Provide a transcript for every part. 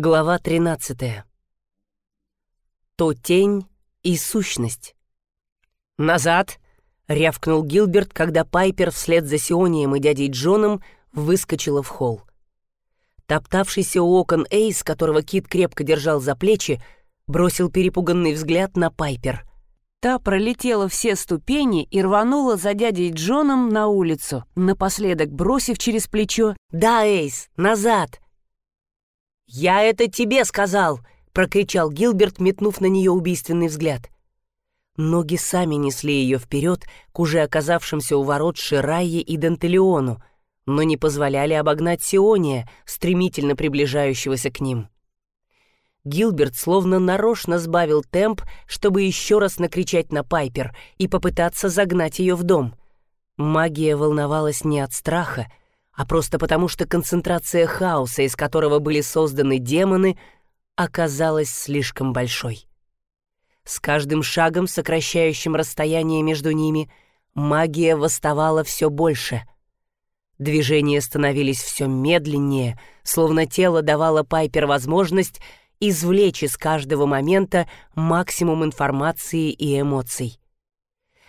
Глава 13. То тень и сущность. «Назад!» — рявкнул Гилберт, когда Пайпер вслед за Сионием и дядей Джоном выскочила в холл. Топтавшийся у окон Эйс, которого Кит крепко держал за плечи, бросил перепуганный взгляд на Пайпер. Та пролетела все ступени и рванула за дядей Джоном на улицу, напоследок бросив через плечо «Да, Эйс, назад!» «Я это тебе сказал!» — прокричал Гилберт, метнув на нее убийственный взгляд. Ноги сами несли ее вперед к уже оказавшимся у ворот Ширайе и Дантелеону, но не позволяли обогнать Сиония, стремительно приближающегося к ним. Гилберт словно нарочно сбавил темп, чтобы еще раз накричать на Пайпер и попытаться загнать ее в дом. Магия волновалась не от страха, а просто потому, что концентрация хаоса, из которого были созданы демоны, оказалась слишком большой. С каждым шагом, сокращающим расстояние между ними, магия восставала все больше. Движения становились все медленнее, словно тело давало Пайпер возможность извлечь из каждого момента максимум информации и эмоций.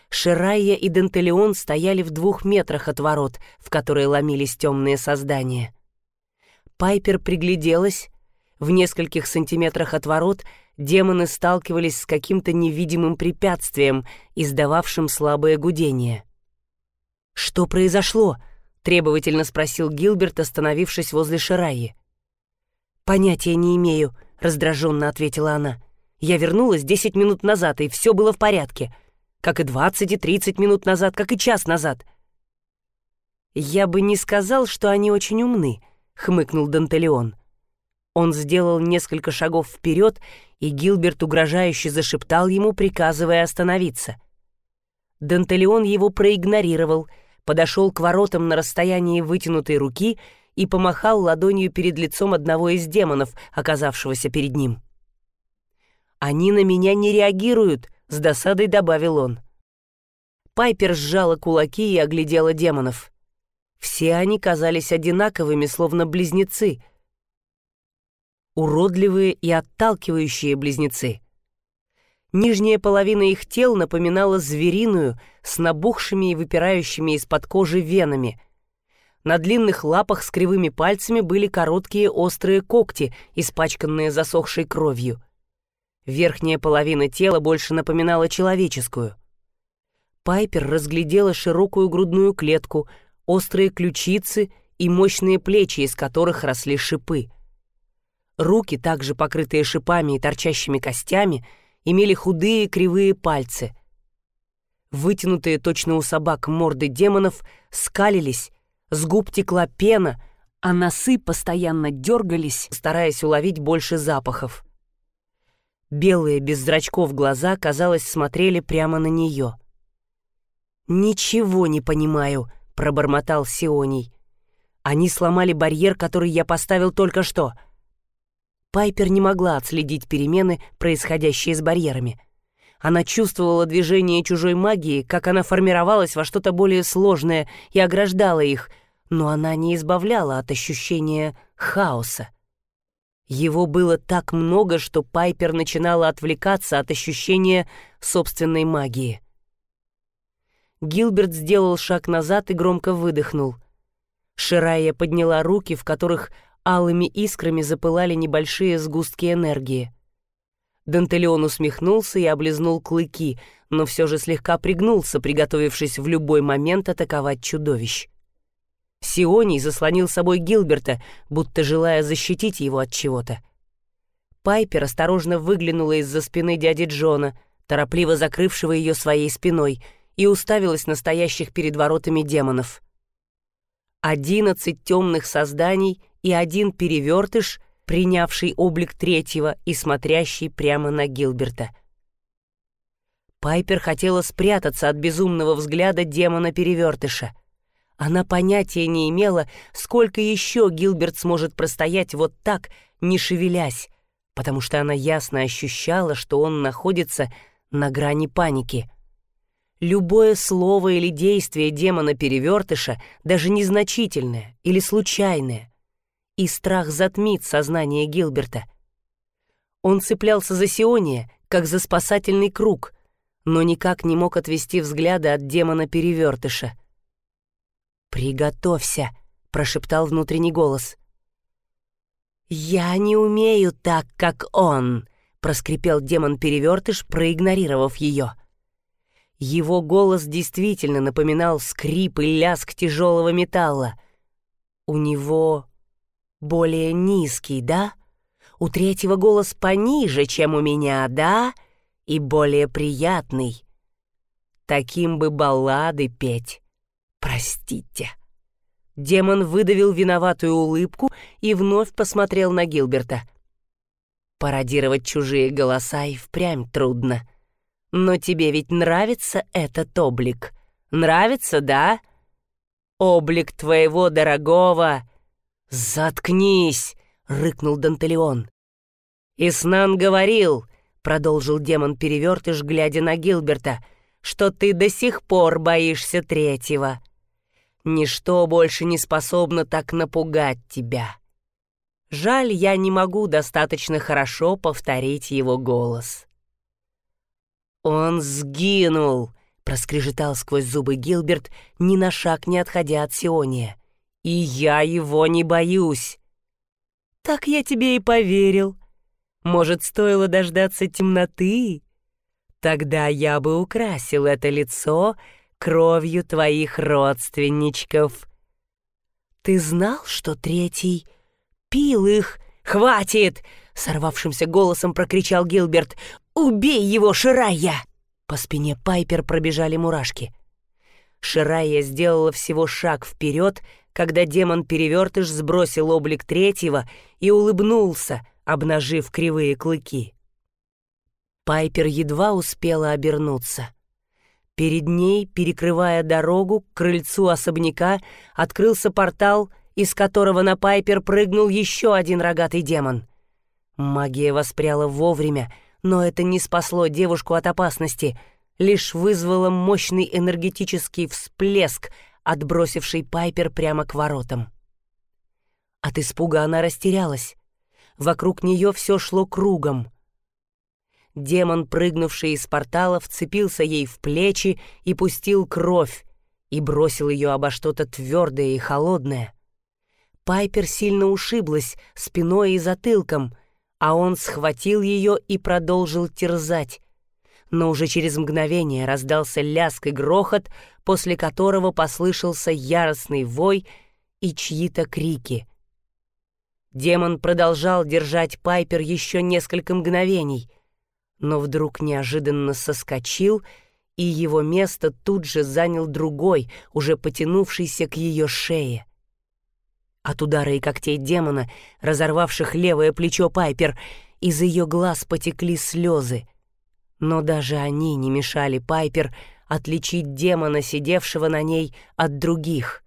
Ширайя и Дентелеон стояли в двух метрах от ворот, в которые ломились темные создания. Пайпер пригляделась. В нескольких сантиметрах от ворот демоны сталкивались с каким-то невидимым препятствием, издававшим слабое гудение. «Что произошло?» — требовательно спросил Гилберт, остановившись возле Ширайи. «Понятия не имею», — раздраженно ответила она. «Я вернулась десять минут назад, и все было в порядке как и 20 и 30 минут назад, как и час назад. «Я бы не сказал, что они очень умны», — хмыкнул Дантелеон. Он сделал несколько шагов вперед, и Гилберт угрожающе зашептал ему, приказывая остановиться. Дантелеон его проигнорировал, подошел к воротам на расстоянии вытянутой руки и помахал ладонью перед лицом одного из демонов, оказавшегося перед ним. «Они на меня не реагируют», — с досадой добавил он. Пайпер сжала кулаки и оглядела демонов. Все они казались одинаковыми, словно близнецы. Уродливые и отталкивающие близнецы. Нижняя половина их тел напоминала звериную, с набухшими и выпирающими из-под кожи венами. На длинных лапах с кривыми пальцами были короткие острые когти, испачканные засохшей кровью. Верхняя половина тела больше напоминала человеческую. Пайпер разглядела широкую грудную клетку, острые ключицы и мощные плечи, из которых росли шипы. Руки, также покрытые шипами и торчащими костями, имели худые кривые пальцы. Вытянутые точно у собак морды демонов скалились, с губ текла пена, а носы постоянно дергались, стараясь уловить больше запахов. Белые, без зрачков глаза, казалось, смотрели прямо на нее. «Ничего не понимаю», — пробормотал Сионий. «Они сломали барьер, который я поставил только что». Пайпер не могла отследить перемены, происходящие с барьерами. Она чувствовала движение чужой магии, как она формировалась во что-то более сложное и ограждала их, но она не избавляла от ощущения хаоса. Его было так много, что Пайпер начинала отвлекаться от ощущения собственной магии. Гилберт сделал шаг назад и громко выдохнул. Ширая подняла руки, в которых алыми искрами запылали небольшие сгустки энергии. Дантелеон усмехнулся и облизнул клыки, но все же слегка пригнулся, приготовившись в любой момент атаковать чудовищ. Сионий заслонил собой Гилберта, будто желая защитить его от чего-то. Пайпер осторожно выглянула из-за спины дяди Джона, торопливо закрывшего ее своей спиной, и уставилась на стоящих перед воротами демонов. Одиннадцать темных созданий и один перевертыш, принявший облик третьего и смотрящий прямо на Гилберта. Пайпер хотела спрятаться от безумного взгляда демона-перевертыша — она понятия не имела, сколько еще Гилберт сможет простоять вот так, не шевелясь, потому что она ясно ощущала, что он находится на грани паники. Любое слово или действие демона-перевертыша, даже незначительное или случайное, и страх затмит сознание Гилберта. Он цеплялся за Сиония, как за спасательный круг, но никак не мог отвести взгляда от демона-перевертыша. «Приготовься», — прошептал внутренний голос. «Я не умею так, как он», — проскрипел демон-перевертыш, проигнорировав ее. Его голос действительно напоминал скрип и лязг тяжелого металла. У него более низкий, да? У третьего голос пониже, чем у меня, да? И более приятный. Таким бы баллады петь. Простите. Демон выдавил виноватую улыбку и вновь посмотрел на Гилберта. Пародировать чужие голоса и впрямь трудно. Но тебе ведь нравится этот облик? Нравится, да? Облик твоего дорогого... Заткнись! — рыкнул Дантелеон. «Иснан говорил, — продолжил демон-перевертыш, глядя на Гилберта, — что ты до сих пор боишься третьего. Ничто больше не способно так напугать тебя. Жаль, я не могу достаточно хорошо повторить его голос». «Он сгинул!» — проскрежетал сквозь зубы Гилберт, ни на шаг не отходя от Сиония. «И я его не боюсь!» «Так я тебе и поверил. Может, стоило дождаться темноты? Тогда я бы украсил это лицо кровью твоих родственничков. Ты знал, что третий пил их? Хватит!» — сорвавшимся голосом прокричал Гилберт. «Убей его, Ширая!» По спине Пайпер пробежали мурашки. Ширая сделала всего шаг вперед, когда демон-перевертыш сбросил облик третьего и улыбнулся, обнажив кривые клыки. Пайпер едва успела обернуться. Перед ней, перекрывая дорогу к крыльцу особняка, открылся портал, из которого на Пайпер прыгнул еще один рогатый демон. Магия воспряла вовремя, но это не спасло девушку от опасности, лишь вызвало мощный энергетический всплеск, отбросивший Пайпер прямо к воротам. От испуга она растерялась. Вокруг нее все шло кругом. Демон, прыгнувший из портала, вцепился ей в плечи и пустил кровь, и бросил ее обо что-то твердое и холодное. Пайпер сильно ушиблась спиной и затылком, а он схватил ее и продолжил терзать, но уже через мгновение раздался ляск и грохот, после которого послышался яростный вой и чьи-то крики. Демон продолжал держать Пайпер еще несколько мгновений, но вдруг неожиданно соскочил, и его место тут же занял другой, уже потянувшийся к ее шее. От удара и когтей демона, разорвавших левое плечо Пайпер, из ее глаз потекли слезы — но даже они не мешали Пайпер отличить демона, сидевшего на ней, от других.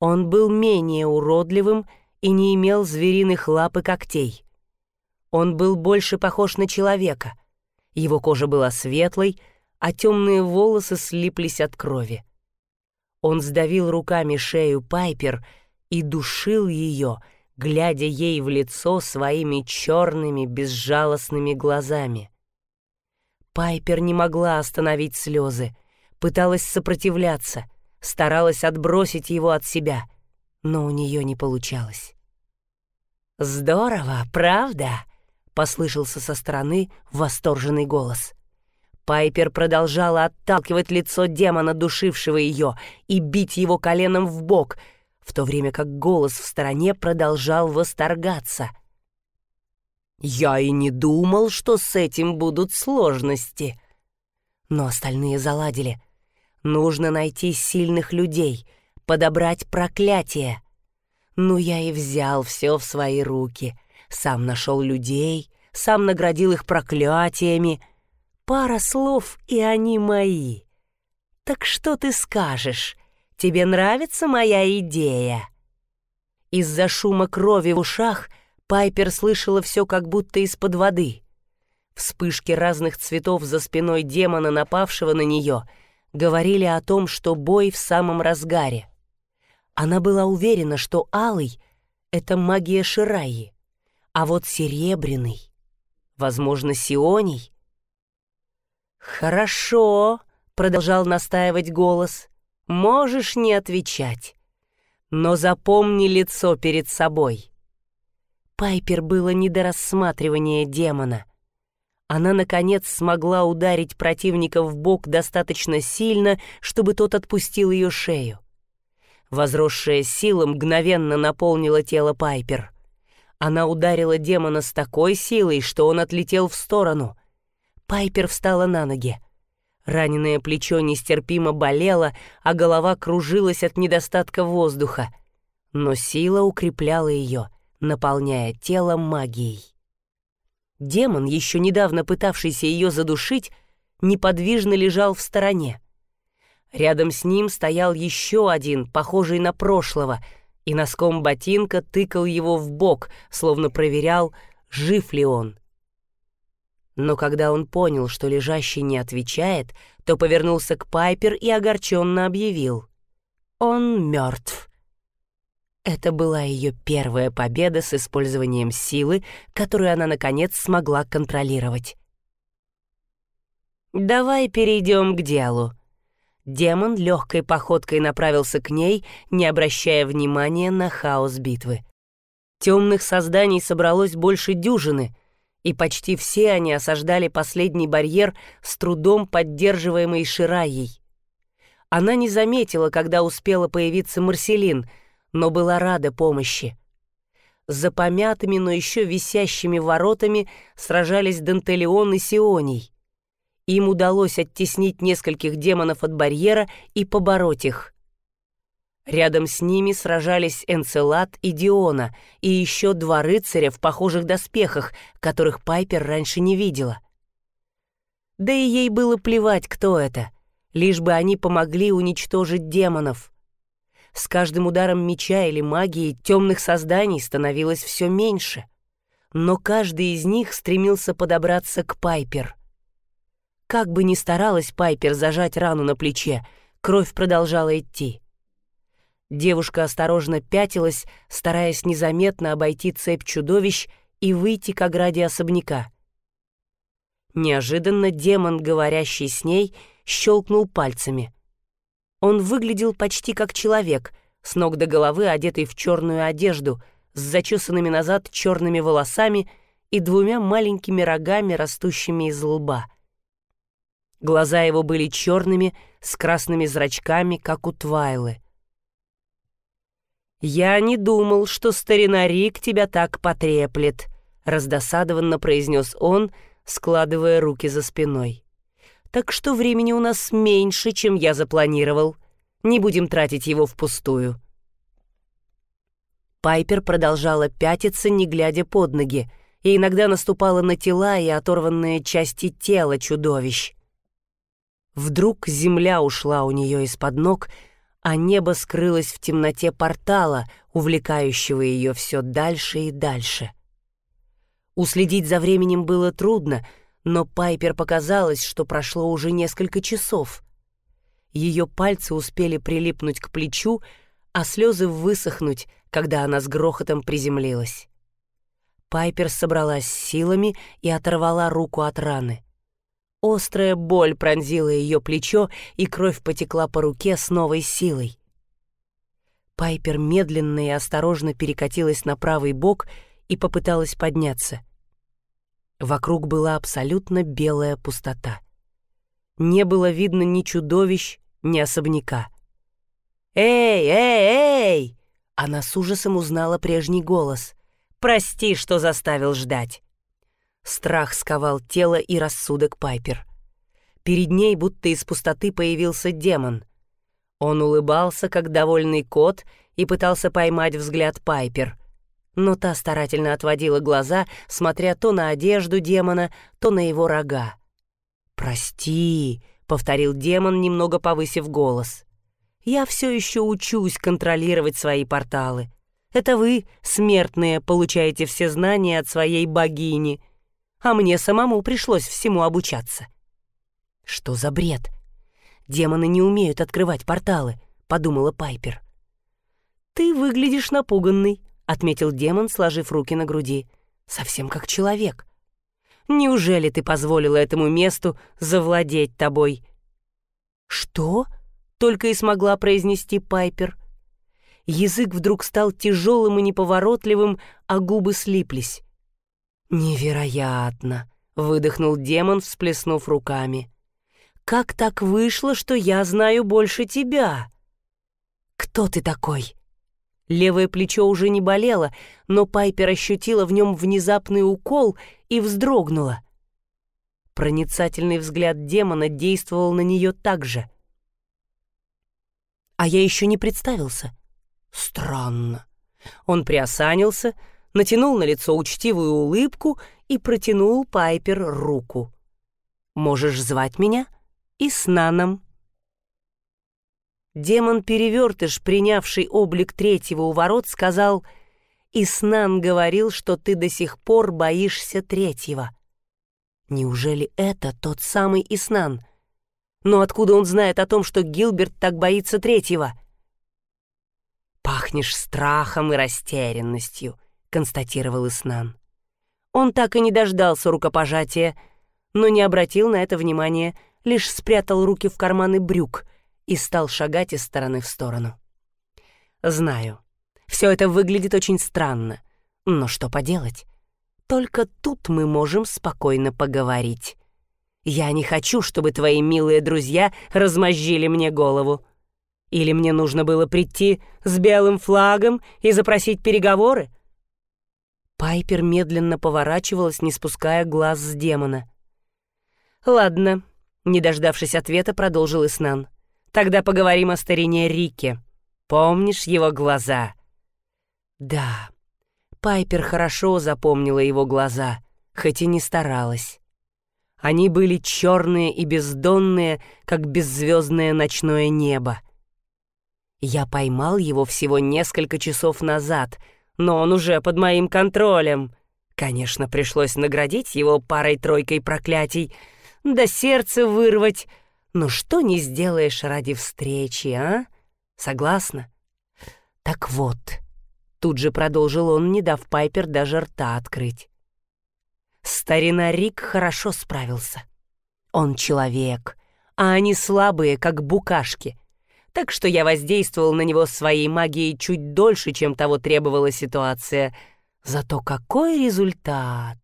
Он был менее уродливым и не имел звериных лап и когтей. Он был больше похож на человека. Его кожа была светлой, а темные волосы слиплись от крови. Он сдавил руками шею Пайпер и душил ее, глядя ей в лицо своими черными безжалостными глазами. Пайпер не могла остановить слезы, пыталась сопротивляться, старалась отбросить его от себя, но у нее не получалось. «Здорово, правда?» — послышался со стороны восторженный голос. Пайпер продолжала отталкивать лицо демона, душившего ее, и бить его коленом в бок, в то время как голос в стороне продолжал восторгаться — я и не думал, что с этим будут сложности. Но остальные заладили. Нужно найти сильных людей, подобрать проклятие. Ну, я и взял все в свои руки. Сам нашел людей, сам наградил их проклятиями. Пара слов, и они мои. Так что ты скажешь? Тебе нравится моя идея? Из-за шума крови в ушах — Пайпер слышала все как будто из-под воды. Вспышки разных цветов за спиной демона, напавшего на нее, говорили о том, что бой в самом разгаре. Она была уверена, что Алый это магия Шираи, а вот серебряный, возможно, Сионий. «Хорошо», — продолжал настаивать голос, — «можешь не отвечать, но запомни лицо перед собой». Пайпер было не до рассматривания демона. Она, наконец, смогла ударить противника в бок достаточно сильно, чтобы тот отпустил ее шею. Возросшая сила мгновенно наполнила тело Пайпер. Она ударила демона с такой силой, что он отлетел в сторону. Пайпер встала на ноги. Раненое плечо нестерпимо болело, а голова кружилась от недостатка воздуха. Но сила укрепляла ее — наполняя тело магией. Демон, еще недавно пытавшийся ее задушить, неподвижно лежал в стороне. Рядом с ним стоял еще один, похожий на прошлого, и носком ботинка тыкал его в бок, словно проверял, жив ли он. Но когда он понял, что лежащий не отвечает, то повернулся к Пайпер и огорченно объявил. «Он мертв». Это была ее первая победа с использованием силы, которую она, наконец, смогла контролировать. «Давай перейдем к делу». Демон легкой походкой направился к ней, не обращая внимания на хаос битвы. Темных созданий собралось больше дюжины, и почти все они осаждали последний барьер с трудом поддерживаемый Шираей. Она не заметила, когда успела появиться Марселин — но была рада помощи. За помятыми, но еще висящими воротами сражались Дантелеон и Сионий. Им удалось оттеснить нескольких демонов от барьера и побороть их. Рядом с ними сражались Энцелад и Диона, и еще два рыцаря в похожих доспехах, которых Пайпер раньше не видела. Да и ей было плевать, кто это, лишь бы они помогли уничтожить демонов. С каждым ударом меча или магии темных созданий становилось все меньше. Но каждый из них стремился подобраться к Пайпер. Как бы ни старалась Пайпер зажать рану на плече, кровь продолжала идти. Девушка осторожно пятилась, стараясь незаметно обойти цепь чудовищ и выйти к ограде особняка. Неожиданно демон, говорящий с ней, щелкнул пальцами — он выглядел почти как человек, с ног до головы одетый в черную одежду, с зачесанными назад черными волосами и двумя маленькими рогами, растущими из лба. Глаза его были черными, с красными зрачками, как у Твайлы. «Я не думал, что старина Рик тебя так потреплет», — раздосадованно произнес он, складывая руки за спиной так что времени у нас меньше, чем я запланировал. Не будем тратить его впустую». Пайпер продолжала пятиться, не глядя под ноги, и иногда наступала на тела и оторванные части тела чудовищ. Вдруг земля ушла у нее из-под ног, а небо скрылось в темноте портала, увлекающего ее все дальше и дальше. Уследить за временем было трудно — но Пайпер показалось, что прошло уже несколько часов. Ее пальцы успели прилипнуть к плечу, а слезы высохнуть, когда она с грохотом приземлилась. Пайпер собралась силами и оторвала руку от раны. Острая боль пронзила ее плечо, и кровь потекла по руке с новой силой. Пайпер медленно и осторожно перекатилась на правый бок и попыталась подняться — Вокруг была абсолютно белая пустота. Не было видно ни чудовищ, ни особняка. «Эй, эй, эй!» Она с ужасом узнала прежний голос. «Прости, что заставил ждать». Страх сковал тело и рассудок Пайпер. Перед ней будто из пустоты появился демон. Он улыбался, как довольный кот, и пытался поймать взгляд Пайпер — но та старательно отводила глаза, смотря то на одежду демона, то на его рога. «Прости», — повторил демон, немного повысив голос. «Я все еще учусь контролировать свои порталы. Это вы, смертные, получаете все знания от своей богини, а мне самому пришлось всему обучаться». «Что за бред? Демоны не умеют открывать порталы», — подумала Пайпер. «Ты выглядишь напуганный», отметил демон, сложив руки на груди. «Совсем как человек. Неужели ты позволила этому месту завладеть тобой?» «Что?» — только и смогла произнести Пайпер. Язык вдруг стал тяжелым и неповоротливым, а губы слиплись. «Невероятно!» — выдохнул демон, всплеснув руками. «Как так вышло, что я знаю больше тебя?» «Кто ты такой?» Левое плечо уже не болело, но Пайпер ощутила в нем внезапный укол и вздрогнула. Проницательный взгляд демона действовал на нее так же. «А я еще не представился». «Странно». Он приосанился, натянул на лицо учтивую улыбку и протянул Пайпер руку. «Можешь звать меня Иснаном». Демон-перевертыш, принявший облик третьего у ворот, сказал, «Иснан говорил, что ты до сих пор боишься третьего». Неужели это тот самый Иснан? Но откуда он знает о том, что Гилберт так боится третьего? «Пахнешь страхом и растерянностью», — констатировал Иснан. Он так и не дождался рукопожатия, но не обратил на это внимания, лишь спрятал руки в карманы брюк — и стал шагать из стороны в сторону. Знаю, все это выглядит очень странно, но что поделать? Только тут мы можем спокойно поговорить. Я не хочу, чтобы твои милые друзья размозжили мне голову. Или мне нужно было прийти с белым флагом и запросить переговоры? Пайпер медленно поворачивалась, не спуская глаз с демона. «Ладно», — не дождавшись ответа, продолжил Иснан. Тогда поговорим о старине Рике. Помнишь его глаза?» «Да». Пайпер хорошо запомнила его глаза, хоть и не старалась. Они были черные и бездонные, как беззвездное ночное небо. Я поймал его всего несколько часов назад, но он уже под моим контролем. Конечно, пришлось наградить его парой-тройкой проклятий, да сердце вырвать, ну что не сделаешь ради встречи, а? Согласна? Так вот, тут же продолжил он, не дав Пайпер даже рта открыть. Старина Рик хорошо справился. Он человек, а они слабые, как букашки. Так что я воздействовал на него своей магией чуть дольше, чем того требовала ситуация. Зато какой результат!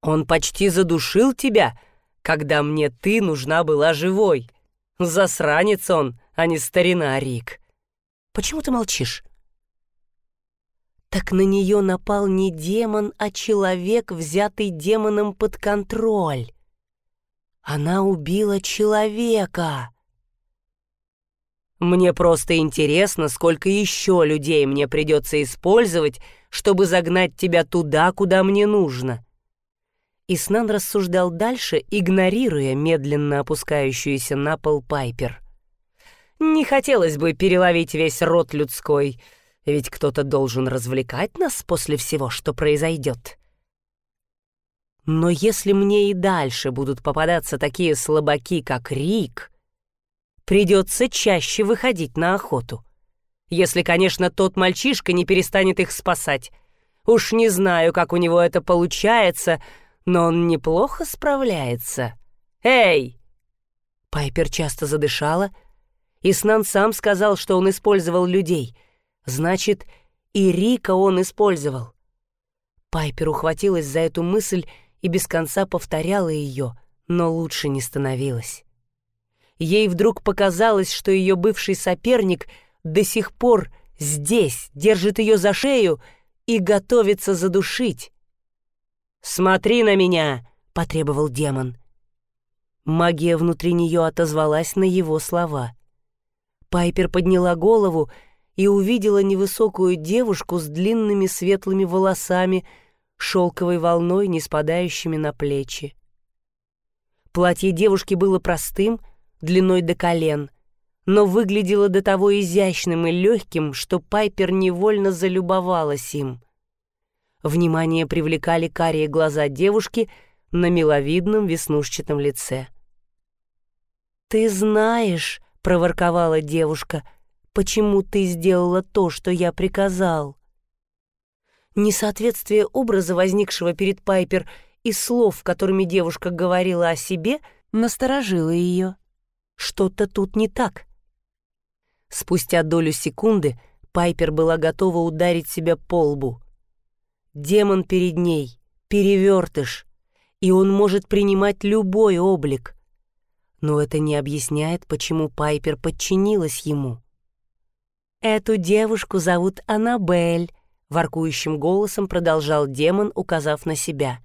Он почти задушил тебя, когда мне ты нужна была живой. Засранец он, а не старина Рик. Почему ты молчишь? Так на нее напал не демон, а человек, взятый демоном под контроль. Она убила человека. Мне просто интересно, сколько еще людей мне придется использовать, чтобы загнать тебя туда, куда мне нужно. Иснан рассуждал дальше, игнорируя медленно опускающуюся на пол Пайпер. «Не хотелось бы переловить весь род людской, ведь кто-то должен развлекать нас после всего, что произойдет. Но если мне и дальше будут попадаться такие слабаки, как Рик, придется чаще выходить на охоту. Если, конечно, тот мальчишка не перестанет их спасать. Уж не знаю, как у него это получается, — но он неплохо справляется. Эй!» Пайпер часто задышала, и Снан сам сказал, что он использовал людей. Значит, и Рика он использовал. Пайпер ухватилась за эту мысль и без конца повторяла ее, но лучше не становилась. Ей вдруг показалось, что ее бывший соперник до сих пор здесь, держит ее за шею и готовится задушить. «Смотри на меня!» — потребовал демон. Магия внутри нее отозвалась на его слова. Пайпер подняла голову и увидела невысокую девушку с длинными светлыми волосами, шелковой волной, не спадающими на плечи. Платье девушки было простым, длиной до колен, но выглядело до того изящным и легким, что Пайпер невольно залюбовалась им. Внимание привлекали карие глаза девушки на миловидном веснушчатом лице. «Ты знаешь», — проворковала девушка, — «почему ты сделала то, что я приказал?» Несоответствие образа, возникшего перед Пайпер, и слов, которыми девушка говорила о себе, насторожило ее. Что-то тут не так. Спустя долю секунды Пайпер была готова ударить себя по лбу. Демон перед ней, перевертыш, и он может принимать любой облик. Но это не объясняет, почему Пайпер подчинилась ему. «Эту девушку зовут Аннабель», — воркующим голосом продолжал демон, указав на себя.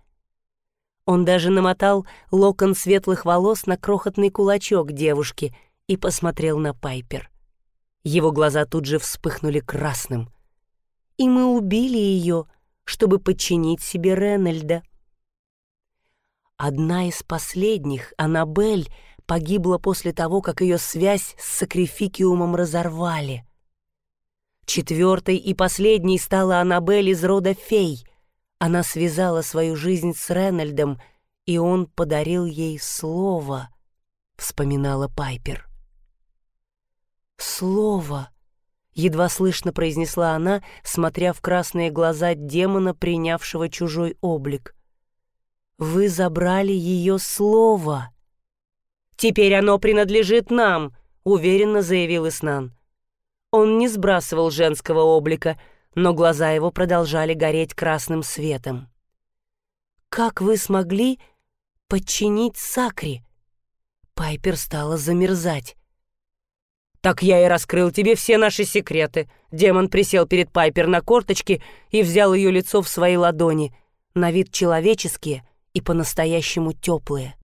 Он даже намотал локон светлых волос на крохотный кулачок девушки и посмотрел на Пайпер. Его глаза тут же вспыхнули красным. «И мы убили ее, чтобы подчинить себе Ренальда». Одна из последних, Аннабель, погибла после того, как ее связь с сакрификиумом разорвали. Четвертой и последней стала Аннабель из рода фей. Она связала свою жизнь с Ренальдом, и он подарил ей слово, — вспоминала Пайпер. «Слово!» — едва слышно произнесла она, смотря в красные глаза демона, принявшего чужой облик. «Вы забрали ее слово!» «Теперь оно принадлежит нам», — уверенно заявил Иснан. Он не сбрасывал женского облика, но глаза его продолжали гореть красным светом. «Как вы смогли подчинить Сакри?» Пайпер стала замерзать. «Так я и раскрыл тебе все наши секреты». Демон присел перед Пайпер на корточки и взял ее лицо в свои ладони, на вид человеческие и по-настоящему теплые.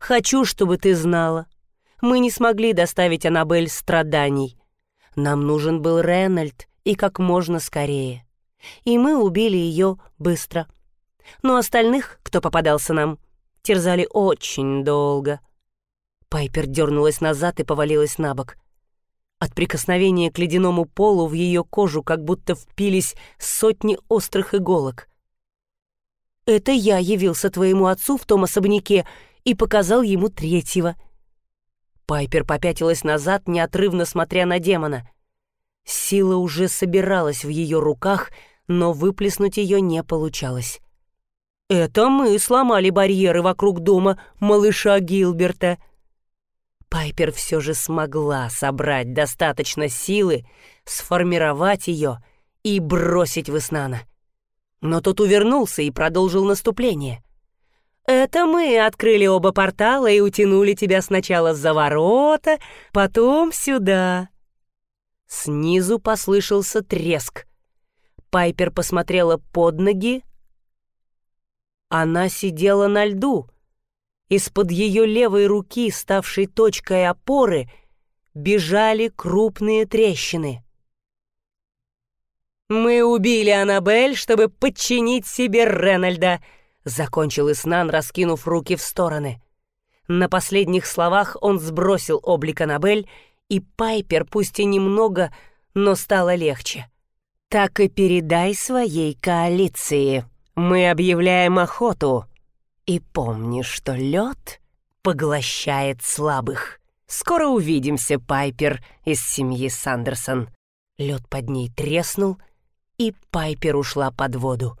Хочу, чтобы ты знала. Мы не смогли доставить Аннабель страданий. Нам нужен был Ренальд, и как можно скорее. И мы убили ее быстро. Но остальных, кто попадался нам, терзали очень долго. Пайпер дернулась назад и повалилась на бок. От прикосновения к ледяному полу в ее кожу как будто впились сотни острых иголок. «Это я явился твоему отцу в том особняке и показал ему третьего. Пайпер попятилась назад, неотрывно смотря на демона. Сила уже собиралась в ее руках, но выплеснуть ее не получалось. «Это мы сломали барьеры вокруг дома малыша Гилберта». Пайпер все же смогла собрать достаточно силы, сформировать ее и бросить в Иснана. Но тот увернулся и продолжил наступление. Это мы открыли оба портала и утянули тебя сначала за ворота, потом сюда». Снизу послышался треск. Пайпер посмотрела под ноги. Она сидела на льду. Из-под ее левой руки, ставшей точкой опоры, бежали крупные трещины. «Мы убили Аннабель, чтобы подчинить себе Ренальда», Закончил Иснан, раскинув руки в стороны. На последних словах он сбросил облик Аннабель, и Пайпер, пусть и немного, но стало легче. «Так и передай своей коалиции. Мы объявляем охоту. И помни, что лед поглощает слабых. Скоро увидимся, Пайпер из семьи Сандерсон». Лед под ней треснул, и Пайпер ушла под воду.